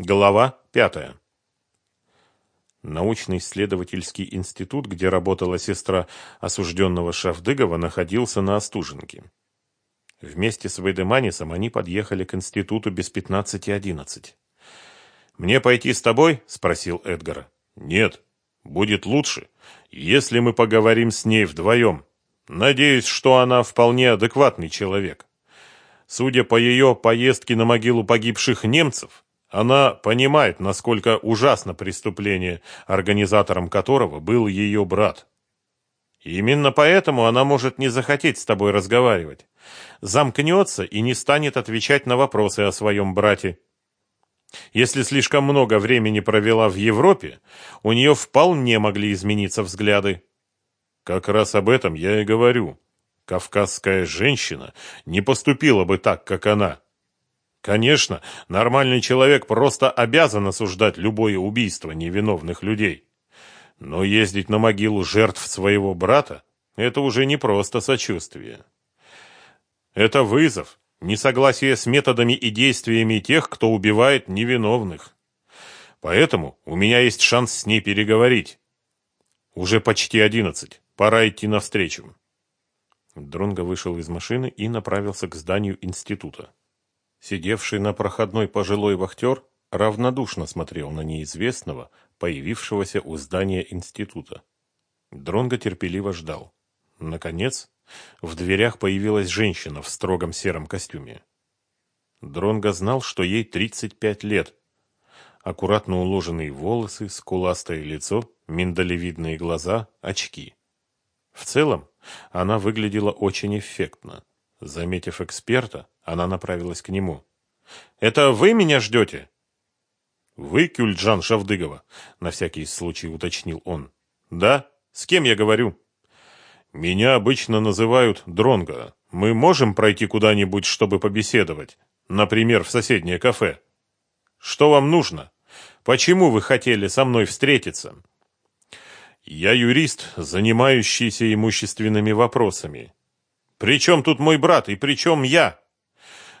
Глава пятая. Научно-исследовательский институт, где работала сестра осужденного Шавдыгова, находился на Остуженке. Вместе с Вейдеманисом они подъехали к институту без пятнадцати одиннадцать. «Мне пойти с тобой?» – спросил Эдгар. «Нет, будет лучше, если мы поговорим с ней вдвоем. Надеюсь, что она вполне адекватный человек. Судя по ее поездке на могилу погибших немцев, она понимает, насколько ужасно преступление, организатором которого был ее брат. Именно поэтому она может не захотеть с тобой разговаривать. Замкнется и не станет отвечать на вопросы о своем брате. Если слишком много времени провела в Европе, у нее вполне могли измениться взгляды. Как раз об этом я и говорю. Кавказская женщина не поступила бы так, как она. Конечно, нормальный человек просто обязан осуждать любое убийство невиновных людей. Но ездить на могилу жертв своего брата – это уже не просто сочувствие. Это вызов, несогласие с методами и действиями тех, кто убивает невиновных. Поэтому у меня есть шанс с ней переговорить. Уже почти одиннадцать, пора идти навстречу. Дронго вышел из машины и направился к зданию института. Сидевший на проходной пожилой вахтер равнодушно смотрел на неизвестного, появившегося у здания института. Дронго терпеливо ждал. Наконец, в дверях появилась женщина в строгом сером костюме. Дронго знал, что ей 35 лет. Аккуратно уложенные волосы, скуластое лицо, миндалевидные глаза, очки. В целом, она выглядела очень эффектно. Заметив эксперта, она направилась к нему. «Это вы меня ждете?» «Вы, Кюльджан Шавдыгова?» — на всякий случай уточнил он. «Да? С кем я говорю?» «Меня обычно называют Дронго. Мы можем пройти куда-нибудь, чтобы побеседовать? Например, в соседнее кафе?» «Что вам нужно? Почему вы хотели со мной встретиться?» «Я юрист, занимающийся имущественными вопросами. При чем тут мой брат и при чем я?»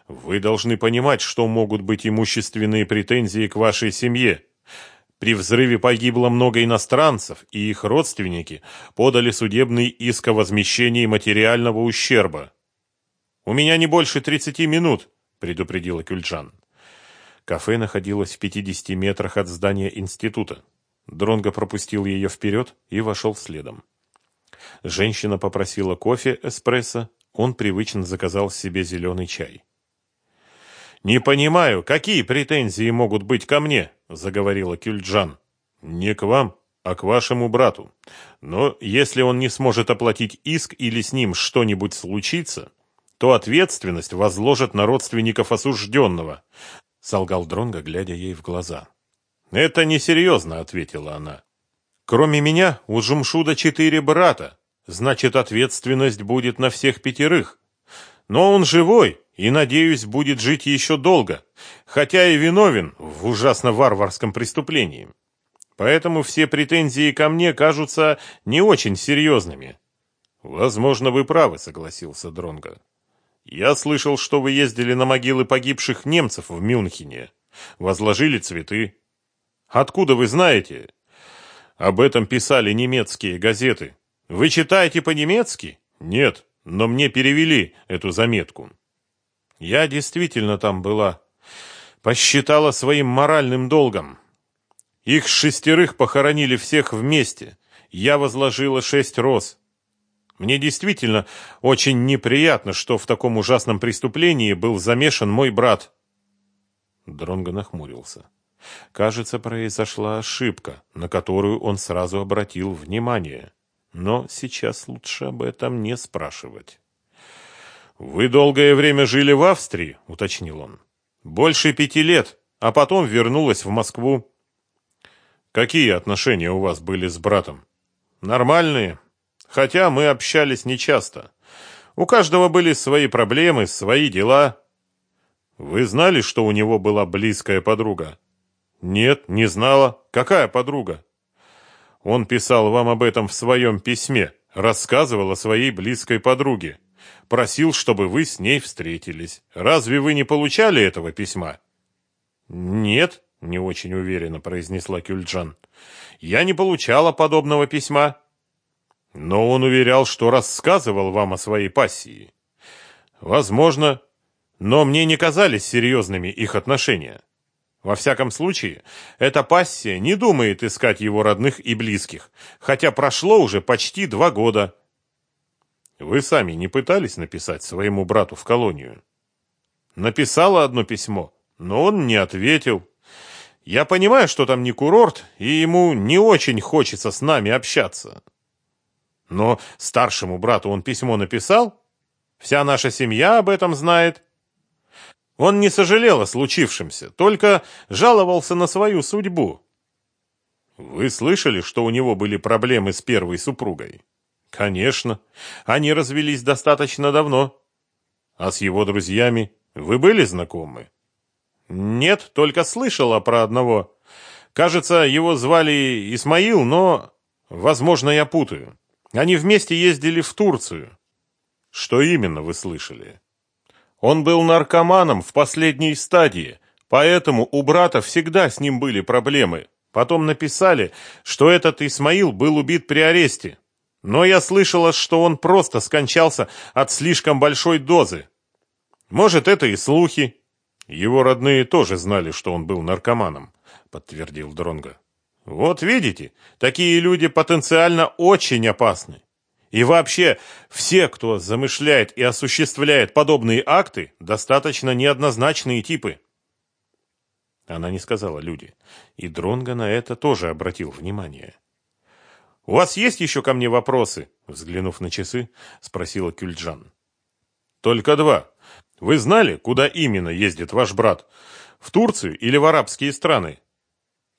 Вы должны понимать, что могут быть имущественные претензии к вашей семье. При взрыве погибло много иностранцев, и их родственники подали судебный иск о возмещении материального ущерба. «У меня не больше 30 минут», — предупредила Кюльджан. Кафе находилось в 50 метрах от здания института. Дронго пропустил ее вперед и вошел следом. Женщина попросила кофе, эспрессо, он привычно заказал себе зеленый чай. «Не понимаю, какие претензии могут быть ко мне?» – заговорила Кюльджан. «Не к вам, а к вашему брату. Но если он не сможет оплатить иск или с ним что-нибудь случится, то ответственность возложат на родственников осужденного», – солгал Дронго, глядя ей в глаза. «Это несерьезно», – ответила она. «Кроме меня у Жумшуда четыре брата, значит, ответственность будет на всех пятерых. Но он живой, и, надеюсь, будет жить еще долго, хотя и виновен в ужасно варварском преступлении. Поэтому все претензии ко мне кажутся не очень серьезными. Возможно, вы правы, согласился Дронга. Я слышал, что вы ездили на могилы погибших немцев в Мюнхене, возложили цветы. Откуда вы знаете? Об этом писали немецкие газеты. Вы читаете по-немецки? Нет, но мне перевели эту заметку. Я действительно там была. Посчитала своим моральным долгом. Их шестерых похоронили всех вместе. Я возложила шесть роз. Мне действительно очень неприятно, что в таком ужасном преступлении был замешан мой брат. Дронго нахмурился. Кажется, произошла ошибка, на которую он сразу обратил внимание. Но сейчас лучше об этом не спрашивать. «Вы долгое время жили в Австрии?» – уточнил он. «Больше пяти лет, а потом вернулась в Москву». «Какие отношения у вас были с братом?» «Нормальные, хотя мы общались нечасто. У каждого были свои проблемы, свои дела». «Вы знали, что у него была близкая подруга?» «Нет, не знала. Какая подруга?» «Он писал вам об этом в своем письме, рассказывал о своей близкой подруге». Просил, чтобы вы с ней встретились. Разве вы не получали этого письма? Нет, — не очень уверенно произнесла Кюльджан. «Я не получала подобного письма». «Но он уверял, что рассказывал вам о своей пассии». «Возможно, но мне не казались серьезными их отношения. Во всяком случае, эта пассия не думает искать его родных и близких, хотя прошло уже почти два года». «Вы сами не пытались написать своему брату в колонию?» «Написала одно письмо, но он не ответил». Я понимаю, что там не курорт, и ему не очень хочется с нами общаться. Но старшему брату он письмо написал. Вся наша семья об этом знает. Он не сожалел о случившемся, только жаловался на свою судьбу. Вы слышали, что у него были проблемы с первой супругой? Конечно. Они развелись достаточно давно. А с его друзьями вы были знакомы? Нет, только слышала про одного. Кажется, его звали Исмаил, но, возможно, я путаю. Они вместе ездили в Турцию. Что именно вы слышали? Он был наркоманом в последней стадии, поэтому у брата всегда с ним были проблемы. Потом написали, что этот Исмаил был убит при аресте. Но я слышала, что он просто скончался от слишком большой дозы. Может, это и слухи, его родные тоже знали, что он был наркоманом, подтвердил Дронга. Вот видите, такие люди потенциально очень опасны. И вообще, все, кто замышляет и осуществляет подобные акты, достаточно неоднозначные типы. Она не сказала люди, и Дронга на это тоже обратил внимание. «У вас есть еще ко мне вопросы?» Взглянув на часы, спросила Кюльджан. «Только два. Вы знали, куда именно ездит ваш брат? В Турцию или в арабские страны?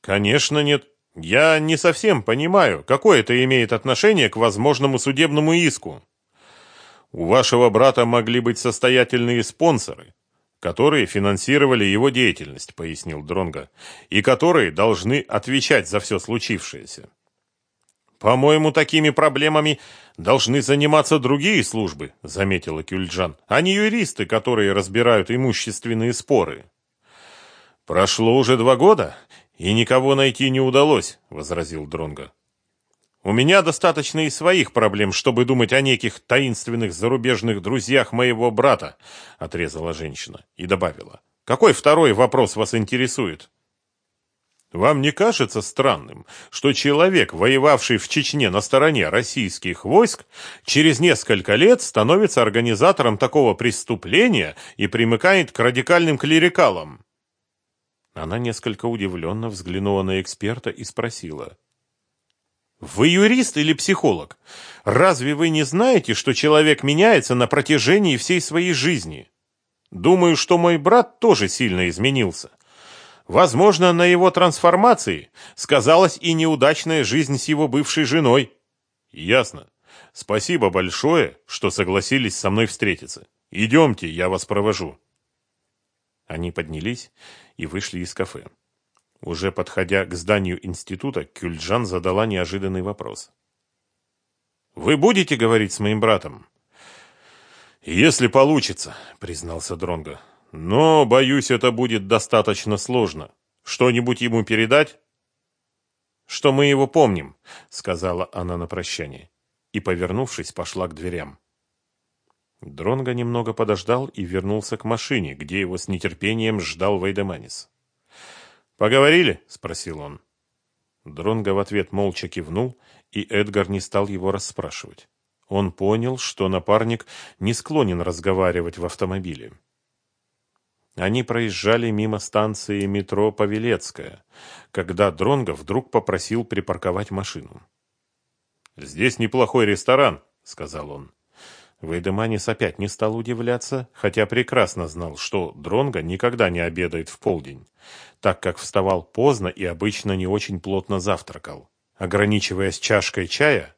Конечно, нет. Я не совсем понимаю, какое это имеет отношение к возможному судебному иску. У вашего брата могли быть состоятельные спонсоры, которые финансировали его деятельность, пояснил Дронга, и которые должны отвечать за все случившееся. По-моему, такими проблемами должны заниматься другие службы, заметила Кюльджан, а не юристы, которые разбирают имущественные споры. Прошло уже два года, и никого найти не удалось, возразил Дронга. У меня достаточно и своих проблем, чтобы думать о неких таинственных зарубежных друзьях моего брата, отрезала женщина и добавила: Какой второй вопрос вас интересует? Вам не кажется странным, что человек, воевавший в Чечне на стороне российских войск, через несколько лет становится организатором такого преступления и примыкает к радикальным клерикалам? Она несколько удивленно взглянула на эксперта и спросила. «Вы юрист или психолог? Разве вы не знаете, что человек меняется на протяжении всей своей жизни? Думаю, что мой брат тоже сильно изменился. Возможно, на его трансформации сказалась и неудачная жизнь с его бывшей женой. Ясно. Спасибо большое, что согласились со мной встретиться. Идемте, я вас провожу. Они поднялись и вышли из кафе. Уже подходя к зданию института, Кюльджан задала неожиданный вопрос. «Вы будете говорить с моим братом?» «Если получится», — признался Дронго. Но, боюсь, это будет достаточно сложно. Что-нибудь ему передать? Что мы его помним, сказала она на прощание и, повернувшись, пошла к дверям. Дронго немного подождал и вернулся к машине, где его с нетерпением ждал Вейдеманис. «Поговорили?» — спросил он. Дронго в ответ молча кивнул, и Эдгар не стал его расспрашивать. Он понял, что напарник не склонен разговаривать в автомобиле. Они проезжали мимо станции метро Павелецкая, когда Дронго вдруг попросил припарковать машину. «Здесь неплохой ресторан», — сказал он. Вейдеманис опять не стал удивляться, хотя прекрасно знал, что Дронго никогда не обедает в полдень, так как вставал поздно и обычно не очень плотно завтракал, ограничиваясь чашкой чая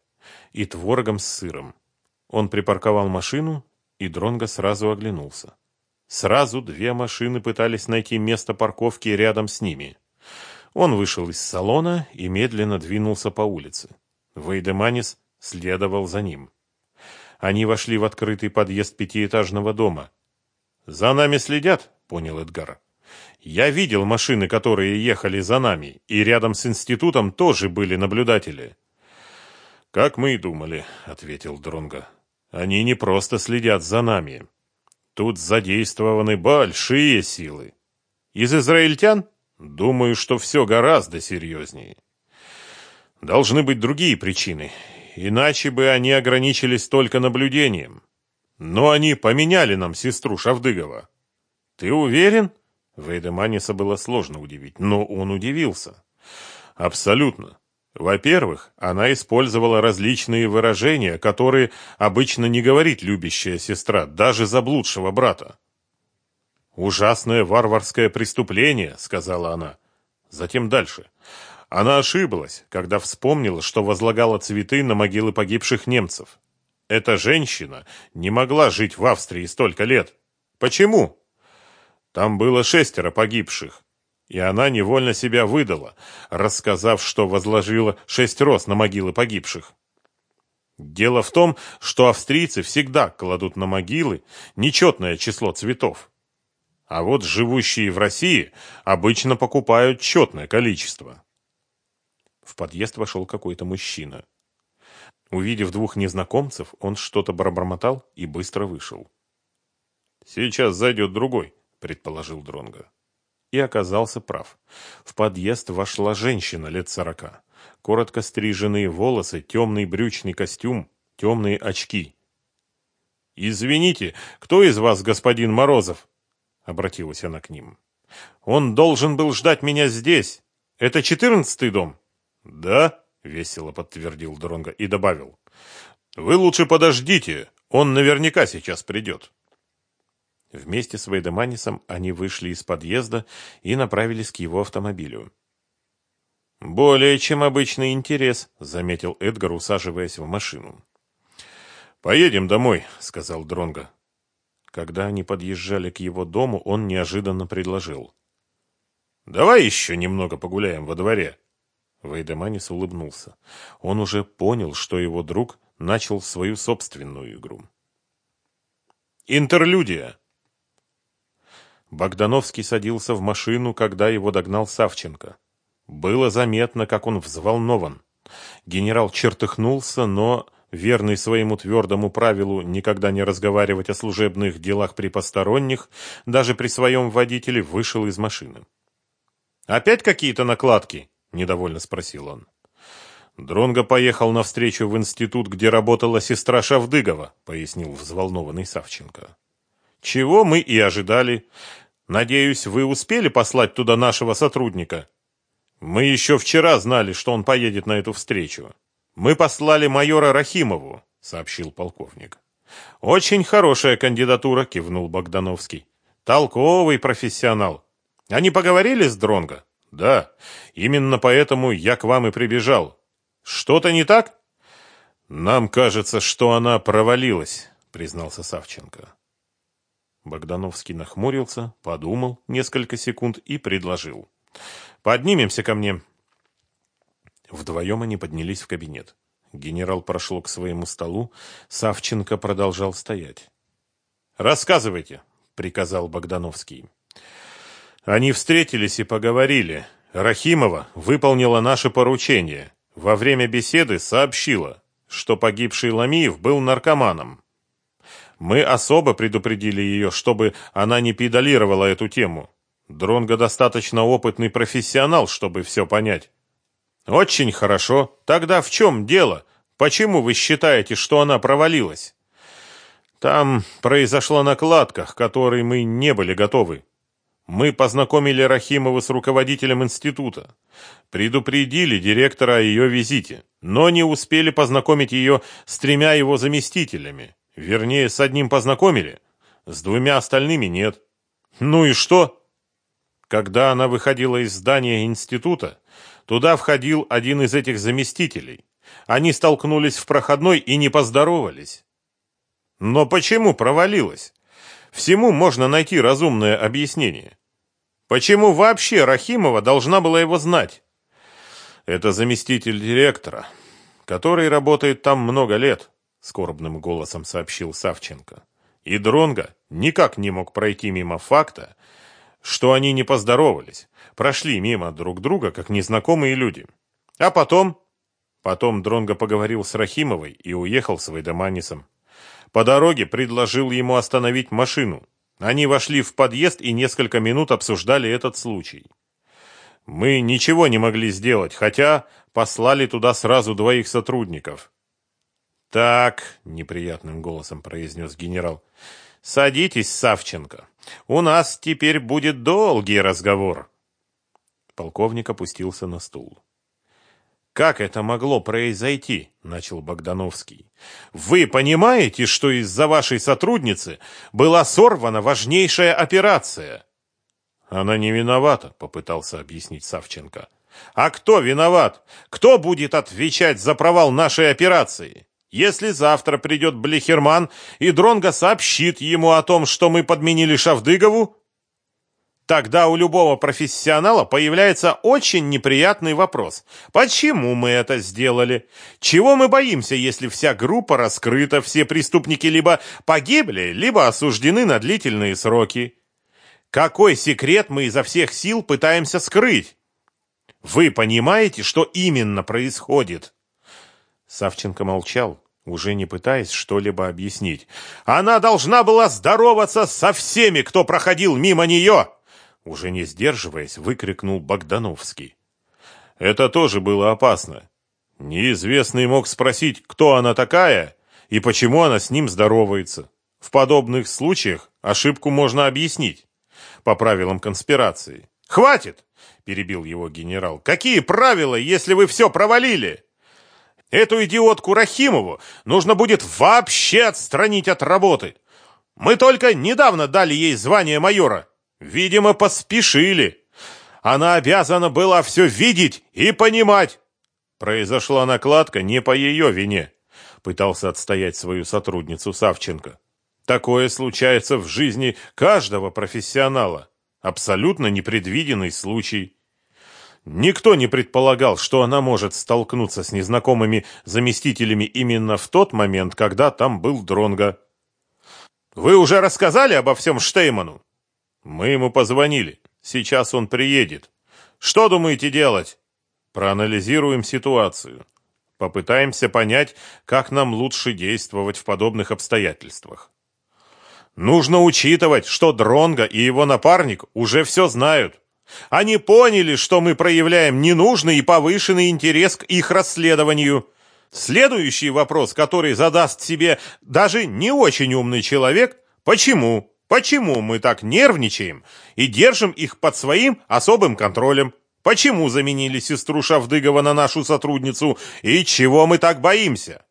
и творогом с сыром. Он припарковал машину, и Дронго сразу оглянулся. Сразу две машины пытались найти место парковки рядом с ними. Он вышел из салона и медленно двинулся по улице. Вейдеманис следовал за ним. Они вошли в открытый подъезд пятиэтажного дома. «За нами следят», — понял Эдгар. Я видел машины, которые ехали за нами, и рядом с институтом тоже были наблюдатели. Как мы и думали, ответил Дронга. Они не просто следят за нами. Тут задействованы большие силы. Из израильтян? Думаю, что все гораздо серьезнее. Должны быть другие причины, иначе бы они ограничились только наблюдением. Но они поменяли нам сестру Шавдыгова. Ты уверен? Вейдеманиса было сложно удивить, но он удивился. Абсолютно. Во-первых, она использовала различные выражения, которые обычно не говорит любящая сестра, даже заблудшего брата. «Ужасное варварское преступление», — сказала она. Затем дальше. Она ошиблась, когда вспомнила, что возлагала цветы на могилы погибших немцев. Эта женщина не могла жить в Австрии столько лет. Почему? Там было шестеро погибших, и она невольно себя выдала, рассказав, что возложила шесть роз на могилы погибших. Дело в том, что австрийцы всегда кладут на могилы нечетное число цветов. А вот живущие в России обычно покупают четное количество. В подъезд вошел какой-то мужчина. Увидев двух незнакомцев, он что-то пробормотал и быстро вышел. «Сейчас зайдет другой», — предположил Дронга. И оказался прав. В подъезд вошла женщина лет сорока. Коротко стриженные волосы, темный брючный костюм, темные очки. «Извините, кто из вас господин Морозов?» — обратилась она к ним. «Он должен был ждать меня здесь. Это четырнадцатый дом?» «Да», — весело подтвердил Дронго и добавил. «Вы лучше подождите, он наверняка сейчас придет». Вместе с Вейдеманисом они вышли из подъезда и направились к его автомобилю. «Более чем обычный интерес», — заметил Эдгар, усаживаясь в машину. «Поедем домой», — сказал Дронго. Когда они подъезжали к его дому, он неожиданно предложил. «Давай еще немного погуляем во дворе». Вейдеманис улыбнулся. Он уже понял, что его друг начал свою собственную игру. Интерлюдия. Богдановский садился в машину, когда его догнал Савченко. Было заметно, как он взволнован. Генерал чертыхнулся, но, верный своему твердому правилу никогда не разговаривать о служебных делах при посторонних, даже при своем водителе вышел из машины. «Опять какие-то накладки?» — недовольно спросил он. Дронго поехал навстречу в институт, где работала сестра Шавдыгова, пояснил взволнованный Савченко. Чего мы и ожидали. Надеюсь, вы успели послать туда нашего сотрудника. Мы еще вчера знали, что он поедет на эту встречу. Мы послали майора Рахимову, сообщил полковник. Очень хорошая кандидатура, кивнул Богдановский. Толковый профессионал. Они поговорили с Дронго? Да, именно поэтому я к вам и прибежал. Что-то не так? Нам кажется, что она провалилась, признался Савченко. Богдановский нахмурился, подумал несколько секунд и предложил. «Поднимемся ко мне». Вдвоем они поднялись в кабинет. Генерал прошел к своему столу, Савченко продолжал стоять. «Рассказывайте», — приказал Богдановский. Они встретились и поговорили. Рахимова выполнила наше поручение. Во время беседы сообщила, что погибший Ламиев был наркоманом. Мы особо предупредили ее, чтобы она не педалировала эту тему. Дронго достаточно опытный профессионал, чтобы все понять. Очень хорошо. Тогда в чем дело? Почему вы считаете, что она провалилась? Там произошла накладка, к которой мы не были готовы. Мы познакомили Рахимова с руководителем института, предупредили директора о ее визите, но не успели познакомить ее с тремя его заместителями. Вернее, с одним познакомили, с двумя остальными нет. Ну и что? Когда она выходила из здания института, туда входил один из этих заместителей. Они столкнулись в проходной и не поздоровались. Но почему провалилась? Всему можно найти разумное объяснение. Почему вообще Рахимова должна была его знать? Это заместитель директора, который работает там много лет, скорбным голосом сообщил Савченко. И Дронга никак не мог пройти мимо факта, что они не поздоровались, прошли мимо друг друга, как незнакомые люди. А потом... Потом Дронго поговорил с Рахимовой и уехал с Вайдаманисом. По дороге предложил ему остановить машину. Они вошли в подъезд и несколько минут обсуждали этот случай. Мы ничего не могли сделать, хотя послали туда сразу двоих сотрудников. «Так», — неприятным голосом произнес генерал, — «садитесь, Савченко. У нас теперь будет долгий разговор». Полковник опустился на стул. «Как это могло произойти?» – начал Богдановский. «Вы понимаете, что из-за вашей сотрудницы была сорвана важнейшая операция?» «Она не виновата», – попытался объяснить Савченко. «А кто виноват? Кто будет отвечать за провал нашей операции?» Если завтра придет Блехерман и Дронго сообщит ему о том, что мы подменили Шавдыгову, тогда у любого профессионала появляется очень неприятный вопрос. Почему мы это сделали? Чего мы боимся, если вся группа раскрыта, все преступники либо погибли, либо осуждены на длительные сроки? Какой секрет мы изо всех сил пытаемся скрыть? Вы понимаете, что именно происходит? Савченко молчал, уже не пытаясь что-либо объяснить. «Она должна была здороваться со всеми, кто проходил мимо нее!» Уже не сдерживаясь, выкрикнул Богдановский. Это тоже было опасно. Неизвестный мог спросить, кто она такая и почему она с ним здоровается. В подобных случаях ошибку можно объяснить по правилам конспирации. «Хватит!» – перебил его генерал. «Какие правила, если вы все провалили?» Эту идиотку Рахимову нужно будет вообще отстранить от работы. Мы только недавно дали ей звание майора. Видимо, поспешили. Она обязана была все видеть и понимать. Произошла накладка не по ее вине. Пытался отстоять свою сотрудницу Савченко. Такое случается в жизни каждого профессионала. Абсолютно непредвиденный случай. Никто не предполагал, что она может столкнуться с незнакомыми заместителями именно в тот момент, когда там был Дронга. Вы уже рассказали обо всем Штейману? Мы ему позвонили. Сейчас он приедет. Что думаете делать? Проанализируем ситуацию. Попытаемся понять, как нам лучше действовать в подобных обстоятельствах. Нужно учитывать, что Дронга и его напарник уже все знают. Они поняли, что мы проявляем ненужный и повышенный интерес к их расследованию. Следующий вопрос, который задаст себе даже не очень умный человек, почему? Почему мы так нервничаем и держим их под своим особым контролем? Почему заменили сестру Шавдыгова на нашу сотрудницу и чего мы так боимся?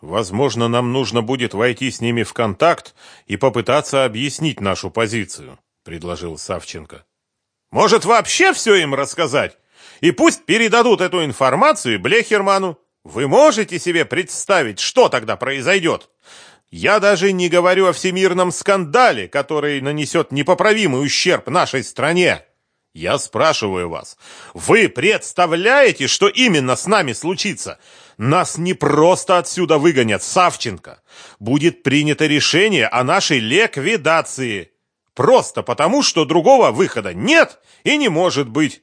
Возможно, нам нужно будет войти с ними в контакт и попытаться объяснить нашу позицию, предложил Савченко. Может, вообще все им рассказать? И пусть передадут эту информацию Блехерману. Вы можете себе представить, что тогда произойдет? Я даже не говорю о всемирном скандале, который нанесет непоправимый ущерб нашей стране. Я спрашиваю вас, вы представляете, что именно с нами случится? Нас не просто отсюда выгонят, Савченко. Будет принято решение о нашей ликвидации. Просто потому, что другого выхода нет и не может быть.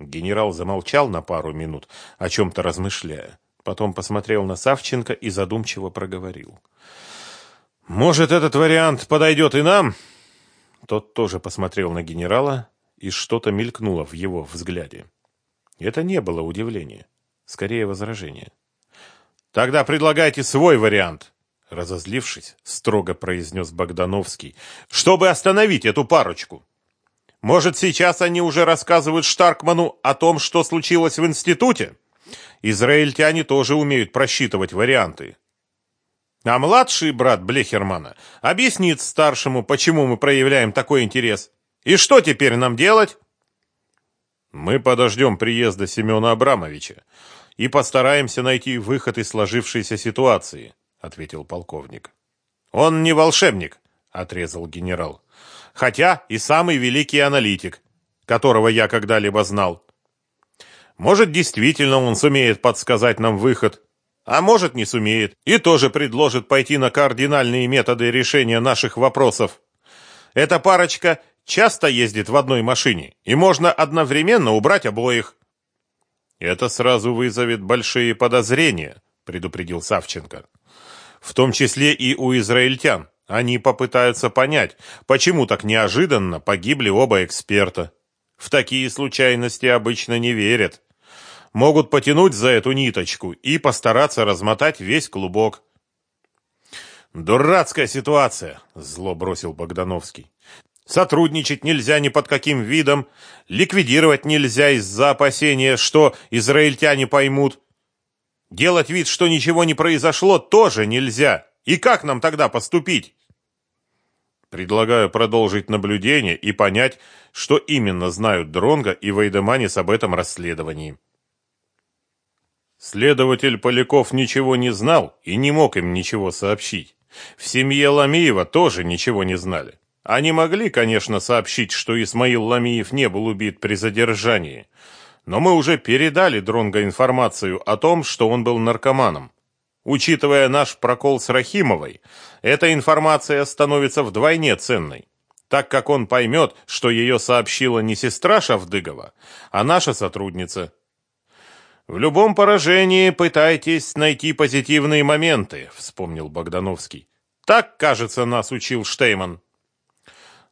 Генерал замолчал на пару минут, о чем-то размышляя. Потом посмотрел на Савченко и задумчиво проговорил. «Может, этот вариант подойдет и нам?» Тот тоже посмотрел на генерала, и что-то мелькнуло в его взгляде. Это не было удивления, скорее возражение. «Тогда предлагайте свой вариант», Разозлившись, строго произнес Богдановский, чтобы остановить эту парочку. Может, сейчас они уже рассказывают Штаркману о том, что случилось в институте? Израильтяне тоже умеют просчитывать варианты. А младший брат Блехермана объяснит старшему, почему мы проявляем такой интерес. И что теперь нам делать? Мы подождем приезда Семена Абрамовича и постараемся найти выход из сложившейся ситуации ответил полковник. Он не волшебник, отрезал генерал. Хотя и самый великий аналитик, которого я когда-либо знал. Может, действительно он сумеет подсказать нам выход, а может, не сумеет, и тоже предложит пойти на кардинальные методы решения наших вопросов. Эта парочка часто ездит в одной машине, и можно одновременно убрать обоих. Это сразу вызовет большие подозрения, предупредил Савченко. В том числе и у израильтян. Они попытаются понять, почему так неожиданно погибли оба эксперта. В такие случайности обычно не верят. Могут потянуть за эту ниточку и постараться размотать весь клубок. «Дурацкая ситуация!» – зло бросил Богдановский. «Сотрудничать нельзя ни под каким видом, ликвидировать нельзя из-за опасения, что израильтяне поймут. Делать вид, что ничего не произошло, тоже нельзя. И как нам тогда поступить?» Предлагаю продолжить наблюдение и понять, что именно знают Дронга и Вайдеманис об этом расследовании. Следователь Поляков ничего не знал и не мог им ничего сообщить. В семье Ламиева тоже ничего не знали. Они могли, конечно, сообщить, что Исмаил Ламиев не был убит при задержании, но мы уже передали Дронго информацию о том, что он был наркоманом. Учитывая наш прокол с Рахимовой, эта информация становится вдвойне ценной, так как он поймет, что ее сообщила не сестра Шавдыгова, а наша сотрудница. В любом поражении пытайтесь найти позитивные моменты, вспомнил Богдановский. Так, кажется, нас учил Штейман.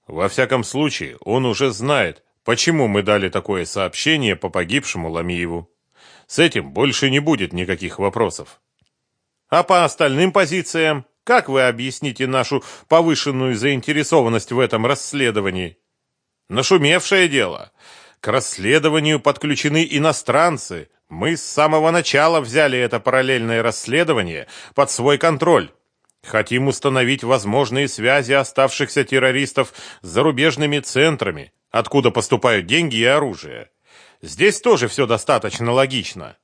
Во всяком случае, он уже знает, почему мы дали такое сообщение по погибшему Ламиеву. С этим больше не будет никаких вопросов. А по остальным позициям, как вы объясните нашу повышенную заинтересованность в этом расследовании? Нашумевшее дело. К расследованию подключены иностранцы, мы с самого начала взяли это параллельное расследование под свой контроль. Хотим установить возможные связи оставшихся террористов с зарубежными центрами, откуда поступают деньги и оружие. Здесь тоже все достаточно логично.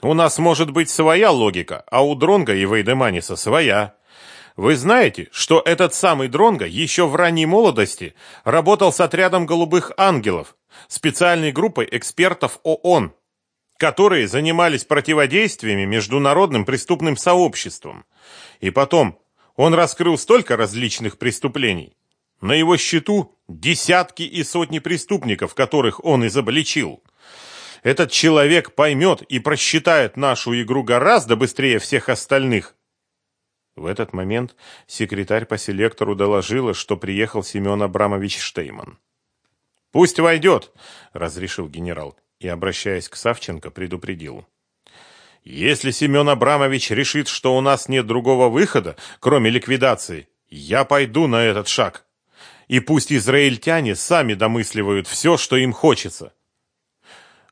У нас может быть своя логика, а у Дронга и Вейдеманиса своя. Вы знаете, что этот самый Дронга еще в ранней молодости работал с отрядом голубых ангелов, специальной группой экспертов ООН, которые занимались противодействиями международным преступным сообществам. И потом, он раскрыл столько различных преступлений. На его счету десятки и сотни преступников, которых он изобличил. Этот человек поймет и просчитает нашу игру гораздо быстрее всех остальных. В этот момент секретарь по селектору доложила, что приехал Семен Абрамович Штейман. «Пусть войдет», — разрешил генерал и, обращаясь к Савченко, предупредил. «Если Семен Абрамович решит, что у нас нет другого выхода, кроме ликвидации, я пойду на этот шаг. И пусть израильтяне сами домысливают все, что им хочется.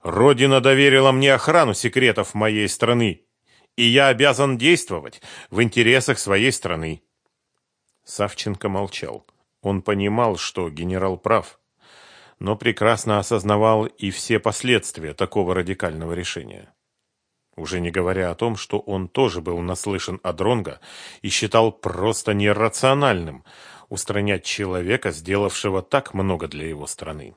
Родина доверила мне охрану секретов моей страны, и я обязан действовать в интересах своей страны». Савченко молчал. Он понимал, что генерал прав но прекрасно осознавал и все последствия такого радикального решения. Уже не говоря о том, что он тоже был наслышан о Дронго и считал просто нерациональным устранять человека, сделавшего так много для его страны.